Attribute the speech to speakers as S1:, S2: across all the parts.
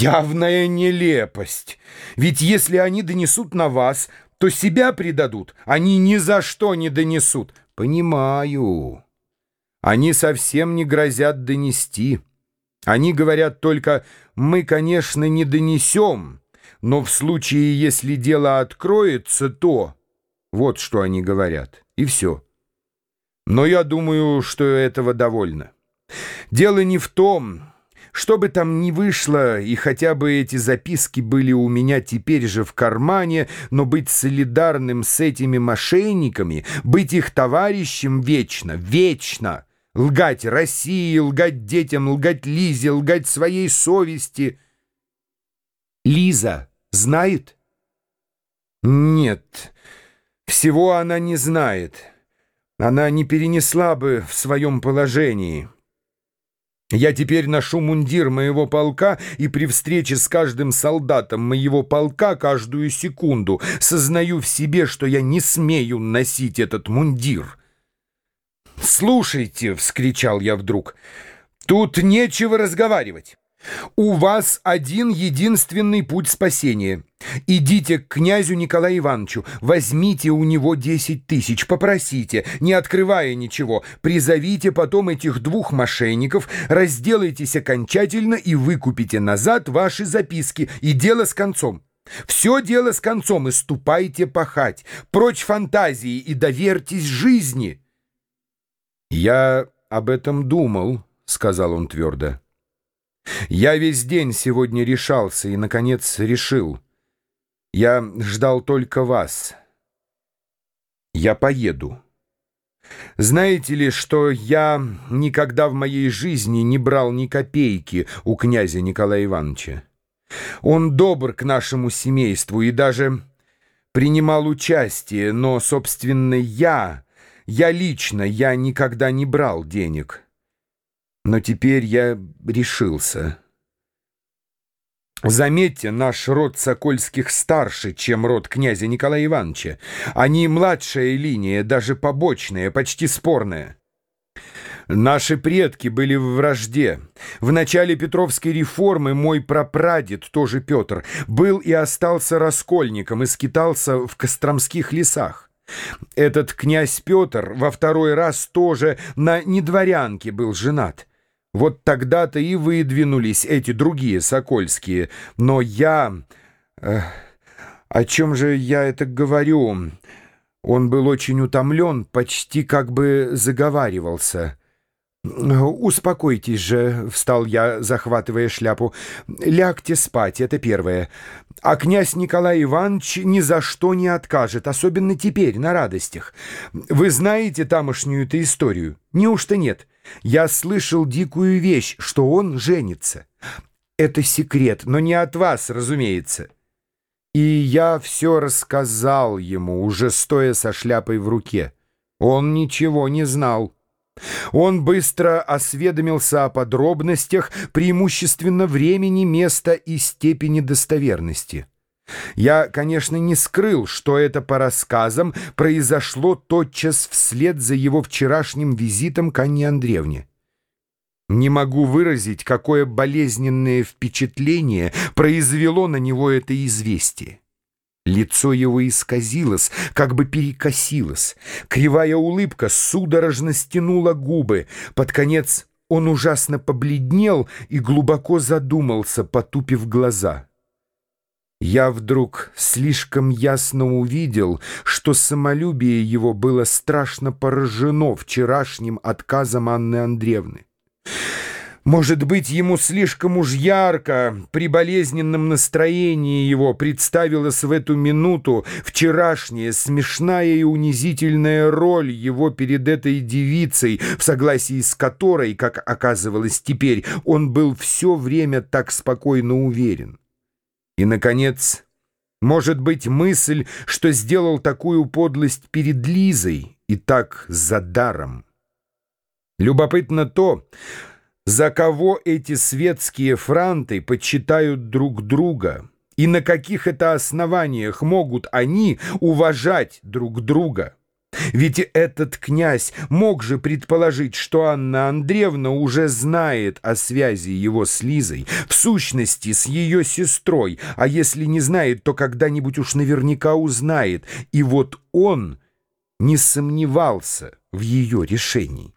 S1: Явная нелепость. Ведь если они донесут на вас, то себя предадут. Они ни за что не донесут. Понимаю. Они совсем не грозят донести. Они говорят только «мы, конечно, не донесем, но в случае, если дело откроется, то...» Вот что они говорят. И все. Но я думаю, что этого довольно. Дело не в том, что бы там ни вышло, и хотя бы эти записки были у меня теперь же в кармане, но быть солидарным с этими мошенниками, быть их товарищем вечно, вечно, лгать России, лгать детям, лгать Лизе, лгать своей совести. Лиза знает? Нет, всего она не знает. Она не перенесла бы в своем положении. Я теперь ношу мундир моего полка и при встрече с каждым солдатом моего полка каждую секунду сознаю в себе, что я не смею носить этот мундир. «Слушайте!» — вскричал я вдруг. «Тут нечего разговаривать. У вас один единственный путь спасения. Идите к князю Николаю Ивановичу, возьмите у него десять тысяч, попросите, не открывая ничего, призовите потом этих двух мошенников, разделайтесь окончательно и выкупите назад ваши записки, и дело с концом. Все дело с концом, и ступайте пахать, прочь фантазии и доверьтесь жизни. «Я об этом думал», — сказал он твердо. Я весь день сегодня решался и, наконец, решил. Я ждал только вас. Я поеду. Знаете ли, что я никогда в моей жизни не брал ни копейки у князя Николая Ивановича? Он добр к нашему семейству и даже принимал участие, но, собственно, я, я лично, я никогда не брал денег». Но теперь я решился. Заметьте, наш род Сокольских старше, чем род князя Николая Ивановича. Они младшая линия, даже побочная, почти спорная. Наши предки были в вражде. В начале Петровской реформы мой прапрадед, тоже Петр, был и остался раскольником и скитался в Костромских лесах. Этот князь Петр во второй раз тоже на недворянке был женат. Вот тогда-то и выдвинулись эти другие сокольские. Но я... О чем же я это говорю? Он был очень утомлен, почти как бы заговаривался. «Успокойтесь же», — встал я, захватывая шляпу. «Лягте спать, это первое. А князь Николай Иванович ни за что не откажет, особенно теперь, на радостях. Вы знаете тамошнюю-то историю? Неужто нет? Я слышал дикую вещь, что он женится. Это секрет, но не от вас, разумеется». И я все рассказал ему, уже стоя со шляпой в руке. Он ничего не знал. Он быстро осведомился о подробностях, преимущественно времени, места и степени достоверности. Я, конечно, не скрыл, что это по рассказам произошло тотчас вслед за его вчерашним визитом к Анне Андреевне. Не могу выразить, какое болезненное впечатление произвело на него это известие. Лицо его исказилось, как бы перекосилось. Кривая улыбка судорожно стянула губы. Под конец он ужасно побледнел и глубоко задумался, потупив глаза. Я вдруг слишком ясно увидел, что самолюбие его было страшно поражено вчерашним отказом Анны Андреевны. Может быть, ему слишком уж ярко, при болезненном настроении его представилась в эту минуту вчерашняя смешная и унизительная роль его перед этой девицей, в согласии с которой, как оказывалось теперь, он был все время так спокойно уверен. И, наконец, может быть, мысль, что сделал такую подлость перед Лизой и так за даром. Любопытно то, за кого эти светские франты почитают друг друга и на каких это основаниях могут они уважать друг друга. Ведь этот князь мог же предположить, что Анна Андреевна уже знает о связи его с Лизой, в сущности, с ее сестрой, а если не знает, то когда-нибудь уж наверняка узнает. И вот он не сомневался в ее решении.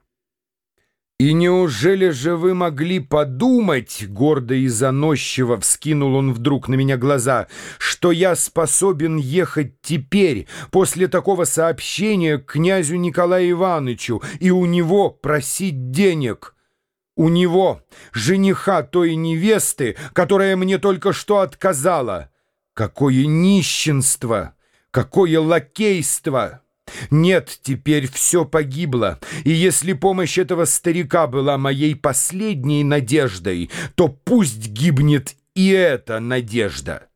S1: «И неужели же вы могли подумать, — гордо и заносчиво вскинул он вдруг на меня глаза, — что я способен ехать теперь, после такого сообщения, к князю Николаю Ивановичу, и у него просить денег?» У него, жениха той невесты, которая мне только что отказала. Какое нищенство! Какое лакейство! Нет, теперь все погибло, и если помощь этого старика была моей последней надеждой, то пусть гибнет и эта надежда.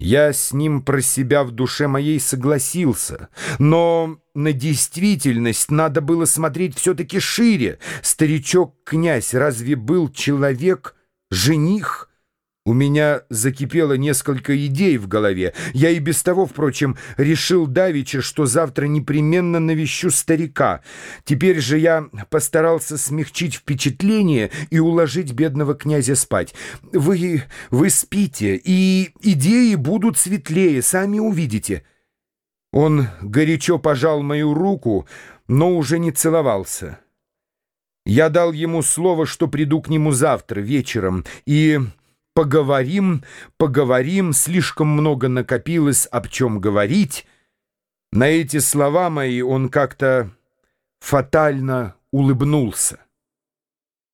S1: Я с ним про себя в душе моей согласился, но на действительность надо было смотреть все-таки шире. Старичок-князь разве был человек, жених? У меня закипело несколько идей в голове. Я и без того, впрочем, решил давеча, что завтра непременно навещу старика. Теперь же я постарался смягчить впечатление и уложить бедного князя спать. Вы, вы спите, и идеи будут светлее, сами увидите. Он горячо пожал мою руку, но уже не целовался. Я дал ему слово, что приду к нему завтра вечером, и... Поговорим, поговорим, слишком много накопилось, об чем говорить. На эти слова мои он как-то фатально улыбнулся.